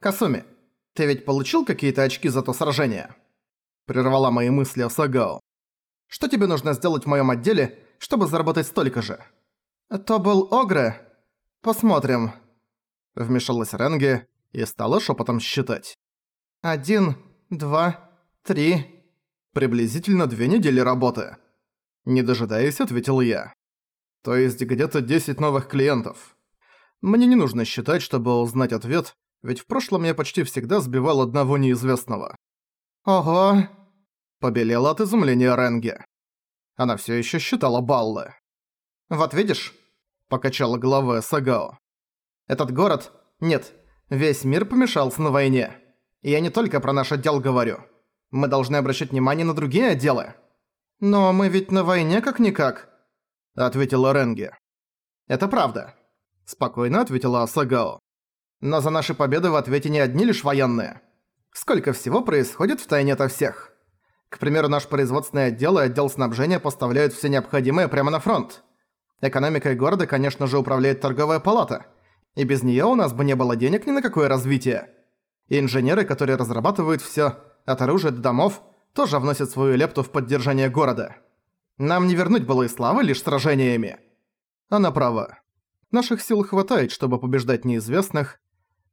«Касуми, ты ведь получил какие-то очки за то сражение?» Прервала мои мысли Асагао. «Что тебе нужно сделать в моем отделе, чтобы заработать столько же?» «То был Огре. Посмотрим». Вмешалась Ренге и стала шепотом считать. «Один, два, три...» Приблизительно две недели работы. Не дожидаясь, ответил я. То есть где-то 10 новых клиентов. Мне не нужно считать, чтобы узнать ответ, ведь в прошлом я почти всегда сбивал одного неизвестного. «Ого!» – побелела от изумления Ренге. Она всё ещё считала баллы. «Вот видишь?» – покачала головой Сагао. «Этот город... Нет, весь мир помешался на войне. И я не только про наш отдел говорю. Мы должны обращать внимание на другие отделы». «Но мы ведь на войне как-никак», – ответила Ренге. «Это правда», – спокойно ответила Асагао. «Но за наши победы в ответе не одни лишь военные. Сколько всего происходит в тайне ото всех. К примеру, наш производственный отдел и отдел снабжения поставляют все необходимое прямо на фронт. Экономикой города, конечно же, управляет торговая палата. И без неё у нас бы не было денег ни на какое развитие. И инженеры, которые разрабатывают всё, от оружия до домов, тоже вносят свою лепту в поддержание города. Нам не вернуть былой славы лишь сражениями. Она права. Наших сил хватает, чтобы побеждать неизвестных.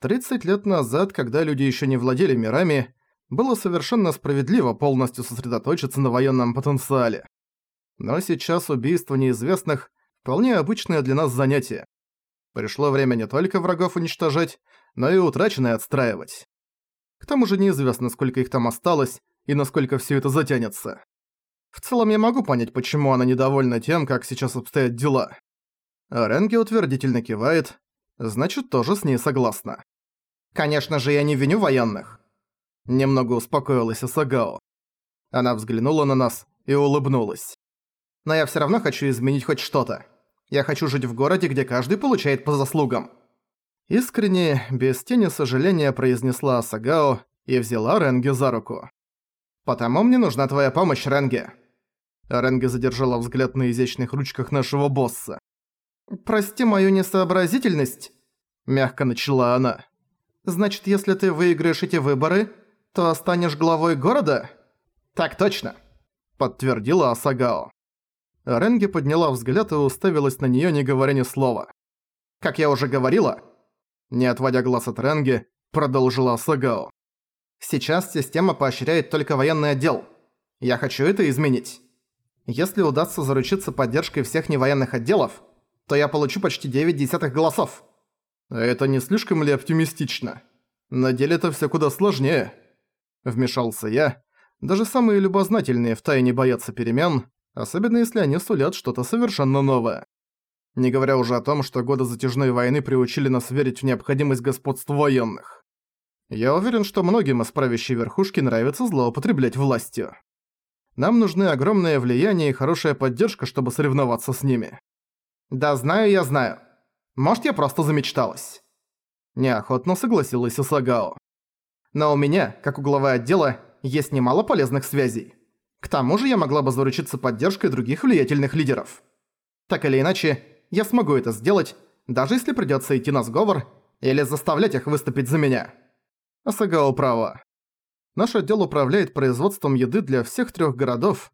30 лет назад, когда люди ещё не владели мирами, было совершенно справедливо полностью сосредоточиться на военном потенциале. Но сейчас убийство неизвестных – вполне обычное для нас занятие. Пришло время не только врагов уничтожать, но и утраченные отстраивать. К тому же неизвестно, сколько их там осталось и насколько всё это затянется. В целом я могу понять, почему она недовольна тем, как сейчас обстоят дела. А Ренге утвердительно кивает, значит, тоже с ней согласна. Конечно же, я не виню военных. Немного успокоилась Асагао. Она взглянула на нас и улыбнулась. Но я всё равно хочу изменить хоть что-то. Я хочу жить в городе, где каждый получает по заслугам. Искренне, без тени сожаления произнесла Асагао и взяла Ренге за руку. «Потому мне нужна твоя помощь, Ренге». Ренге задержала взгляд на изящных ручках нашего босса. «Прости мою несообразительность», – мягко начала она. «Значит, если ты выиграешь эти выборы, то станешь главой города?» «Так точно», – подтвердила Асагао. Ренге подняла взгляд и уставилась на неё, не говоря ни слова. «Как я уже говорила», – не отводя глаз от Ренге, продолжила Асагао. «Сейчас система поощряет только военный отдел. Я хочу это изменить. Если удастся заручиться поддержкой всех невоенных отделов, то я получу почти 9 десятых голосов». «Это не слишком ли оптимистично? На деле это всё куда сложнее». Вмешался я. Даже самые любознательные втайне боятся перемен, особенно если они сулят что-то совершенно новое. Не говоря уже о том, что годы затяжной войны приучили нас верить в необходимость господства военных. Я уверен, что многим из правящей верхушки нравится злоупотреблять властью. Нам нужны огромное влияние и хорошая поддержка, чтобы соревноваться с ними. Да знаю я знаю. Может, я просто замечталась. Неохотно согласилась Исагао. Но у меня, как у главы отдела, есть немало полезных связей. К тому же я могла бы заручиться поддержкой других влиятельных лидеров. Так или иначе, я смогу это сделать, даже если придётся идти на сговор или заставлять их выступить за меня. Асагао права. Наш отдел управляет производством еды для всех трёх городов,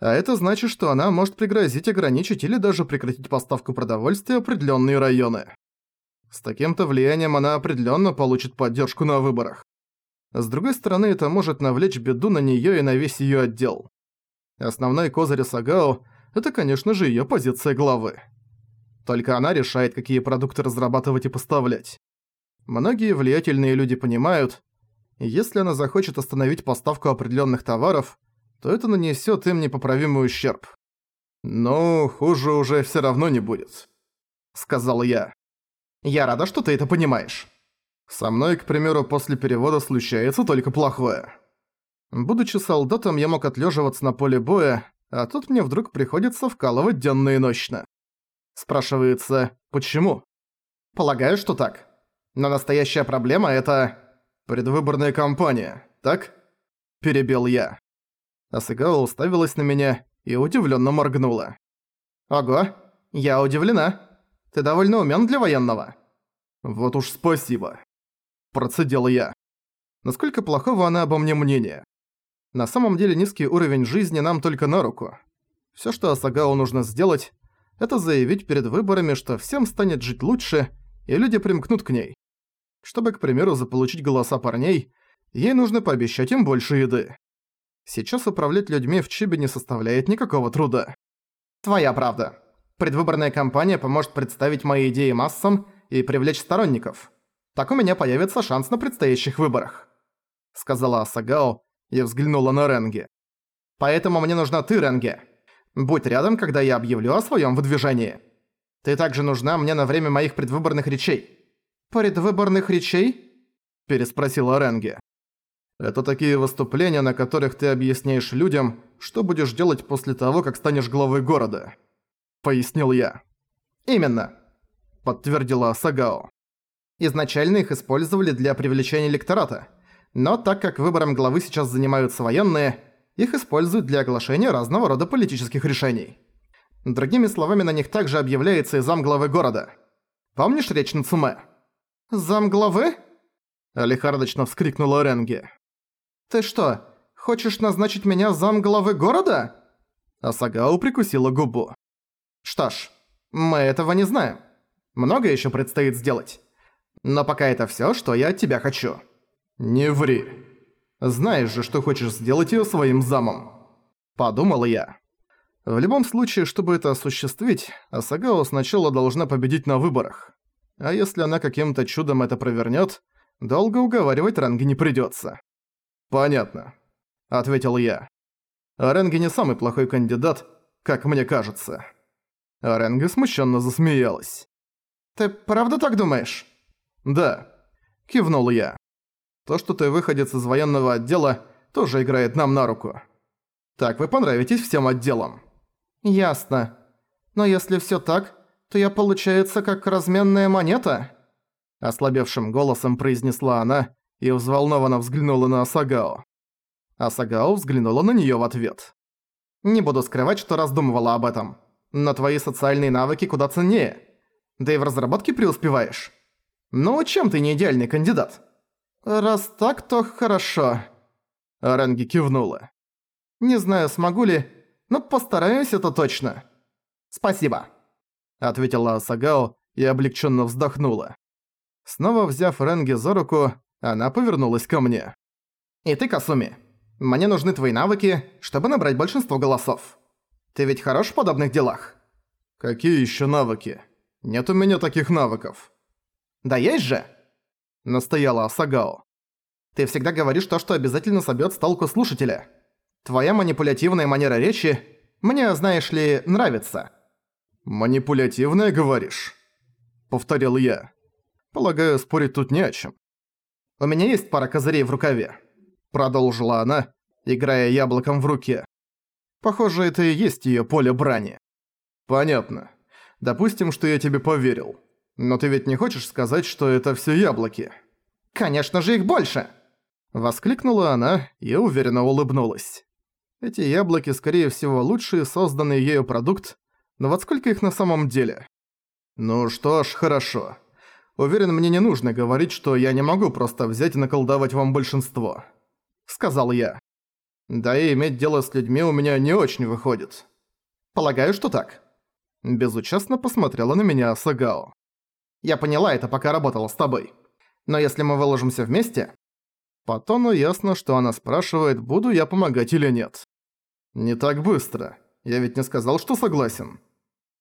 а это значит, что она может пригрозить ограничить или даже прекратить поставку продовольствия в определённые районы. С таким-то влиянием она определённо получит поддержку на выборах. С другой стороны, это может навлечь беду на неё и на весь её отдел. Основной козырь Сагао – это, конечно же, её позиция главы. Только она решает, какие продукты разрабатывать и поставлять. Многие влиятельные люди понимают, если она захочет остановить поставку определённых товаров, то это нанесёт им непоправимый ущерб. «Но хуже уже всё равно не будет», — сказал я. «Я рада, что ты это понимаешь». Со мной, к примеру, после перевода случается только плохое. Будучи солдатом, я мог отлеживаться на поле боя, а тут мне вдруг приходится вкалывать денно и ночно. Спрашивается, почему? Полагаю, что так. Но настоящая проблема — это... Предвыборная кампания, так? Перебил я. Асыгао уставилась на меня и удивленно моргнула. «Ого, я удивлена. Ты довольно умён для военного». «Вот уж спасибо». Процедил я. Насколько плохого она обо мне мнения? На самом деле низкий уровень жизни нам только на руку. Всё, что Асагао нужно сделать, это заявить перед выборами, что всем станет жить лучше, и люди примкнут к ней. Чтобы, к примеру, заполучить голоса парней, ей нужно пообещать им больше еды. Сейчас управлять людьми в Чибе не составляет никакого труда. Твоя правда. Предвыборная кампания поможет представить мои идеи массам и привлечь сторонников. Так у меня появится шанс на предстоящих выборах. Сказала Асагао и взглянула на Ренге. Поэтому мне нужна ты, Ренге. Будь рядом, когда я объявлю о своем выдвижении. Ты также нужна мне на время моих предвыборных речей. Предвыборных речей? Переспросила Ренге. Это такие выступления, на которых ты объясняешь людям, что будешь делать после того, как станешь главой города. Пояснил я. Именно. Подтвердила Сагао. Изначально их использовали для привлечения электората. Но так как выбором главы сейчас занимаются военные, их используют для оглашения разного рода политических решений. Другими словами, на них также объявляется и зам главы города. Помнишь речь? «Зам главы?» Лихардочно вскрикнула Ренге. «Ты что, хочешь назначить меня зам главы города?» Асагао прикусила губу. «Что ж, мы этого не знаем. Много ещё предстоит сделать. Но пока это всё, что я от тебя хочу». «Не ври. Знаешь же, что хочешь сделать её своим замом». Подумал я. В любом случае, чтобы это осуществить, Асагао сначала должна победить на выборах. А если она каким-то чудом это провернёт, долго уговаривать Ранги не придётся. «Понятно», — ответил я. Ренги не самый плохой кандидат, как мне кажется. Ренги смущенно засмеялась. «Ты правда так думаешь?» «Да», — кивнул я. «То, что ты выходец из военного отдела, тоже играет нам на руку. Так вы понравитесь всем отделам». «Ясно. Но если всё так, то я, получается, как разменная монета?» Ослабевшим голосом произнесла она, и взволнованно взглянула на Асагао. Асагао взглянула на неё в ответ. «Не буду скрывать, что раздумывала об этом. Но твои социальные навыки куда ценнее. Да и в разработке преуспеваешь. Ну, чем ты не идеальный кандидат?» «Раз так, то хорошо». Ренги кивнула. «Не знаю, смогу ли, но постараюсь это точно». «Спасибо», — ответила Асагао и облегченно вздохнула. Снова взяв Ренги за руку, она повернулась ко мне. «И ты, Касуми, мне нужны твои навыки, чтобы набрать большинство голосов. Ты ведь хорош в подобных делах?» «Какие ещё навыки? Нет у меня таких навыков». «Да есть же!» – настояла Асагао. «Ты всегда говоришь то, что обязательно собьёт с толку слушателя. Твоя манипулятивная манера речи мне, знаешь ли, нравится». «Манипулятивная, говоришь?» – повторил я. «Полагаю, спорить тут не о чем. «У меня есть пара козырей в рукаве», — продолжила она, играя яблоком в руке. «Похоже, это и есть её поле брани». «Понятно. Допустим, что я тебе поверил. Но ты ведь не хочешь сказать, что это всё яблоки?» «Конечно же их больше!» Воскликнула она и уверенно улыбнулась. Эти яблоки, скорее всего, лучший созданный ею продукт, но вот сколько их на самом деле? Ну что ж, хорошо. Уверен, мне не нужно говорить, что я не могу просто взять и наколдовать вам большинство. Сказал я. Да и иметь дело с людьми у меня не очень выходит. Полагаю, что так. Безучастно посмотрела на меня Сагао. Я поняла это, пока работала с тобой. Но если мы выложимся вместе... По тону ясно, что она спрашивает, буду я помогать или нет. Не так быстро. Я ведь не сказал, что согласен.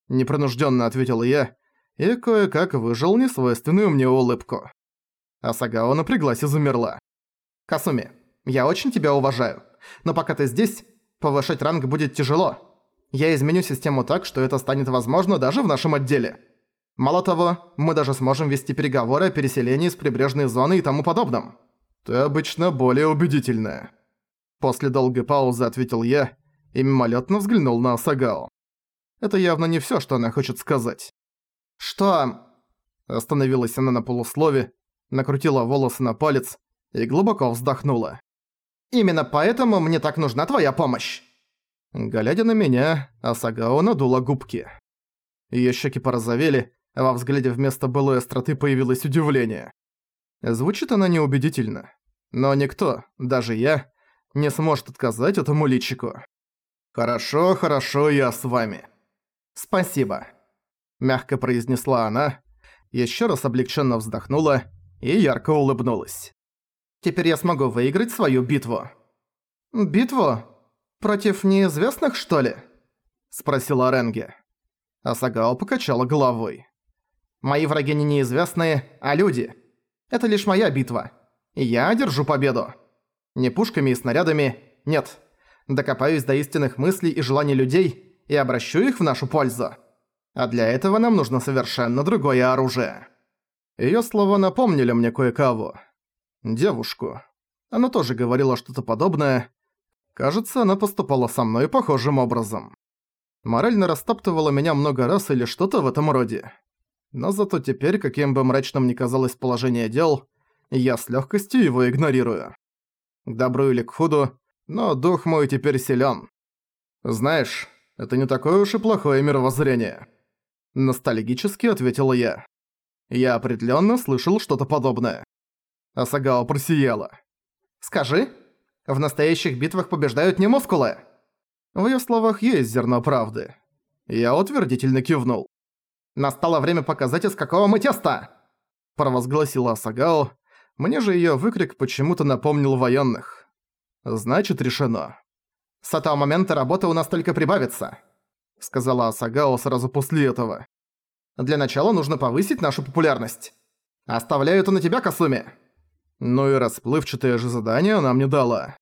Непринужденно ответил я, и кое-как выжил несвойственную мне улыбку. Асагао напряглась и замерла. «Касуми, я очень тебя уважаю, но пока ты здесь, повышать ранг будет тяжело. Я изменю систему так, что это станет возможно даже в нашем отделе. Мало того, мы даже сможем вести переговоры о переселении с прибрежной зоны и тому подобном». «Ты обычно более убедительная». После долгой паузы ответил я и мимолетно взглянул на Асагао. Это явно не всё, что она хочет сказать. «Что?» Остановилась она на полуслове, накрутила волосы на палец и глубоко вздохнула. «Именно поэтому мне так нужна твоя помощь!» Глядя на меня, Асагао надула губки. Её щеки порозовели, а во взгляде вместо былой остроты появилось удивление. Звучит она неубедительно. Но никто, даже я, не сможет отказать этому личику. «Хорошо, хорошо, я с вами». «Спасибо», – мягко произнесла она, еще раз облегченно вздохнула и ярко улыбнулась. «Теперь я смогу выиграть свою битву». «Битву? Против неизвестных, что ли?» – спросила Ренге. Асагао покачала головой. «Мои враги не неизвестные, а люди. Это лишь моя битва. Я одержу победу. Не пушками и снарядами, нет. Докопаюсь до истинных мыслей и желаний людей и обращу их в нашу пользу. А для этого нам нужно совершенно другое оружие». Её слова напомнили мне кое-кого. Девушку. Она тоже говорила что-то подобное. Кажется, она поступала со мной похожим образом. Морально растаптывала меня много раз или что-то в этом роде. Но зато теперь, каким бы мрачным ни казалось положение дел, я с легкостью его игнорирую. К добру или к худу, но дух мой теперь силен. Знаешь, это не такое уж и плохое мировоззрение. Ностальгически ответила я. Я определенно слышал что-то подобное. Асагао просияла. «Скажи, в настоящих битвах побеждают не мускулы?» В её словах есть зерно правды. Я утвердительно кивнул. «Настало время показать, из какого мы теста!» Провозгласила Асагао. Мне же её выкрик почему-то напомнил военных. Значит, решено. «С этого момента работа у нас только прибавится», сказала Асагао сразу после этого. «Для начала нужно повысить нашу популярность. Оставляю это на тебя, Касуми!» Ну и расплывчатое же задание она мне дала.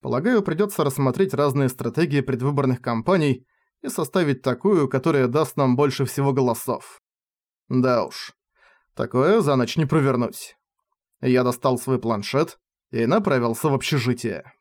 Полагаю, придётся рассмотреть разные стратегии предвыборных кампаний и составить такую, которая даст нам больше всего голосов. Да уж, такое за ночь не провернуть. Я достал свой планшет и направился в общежитие.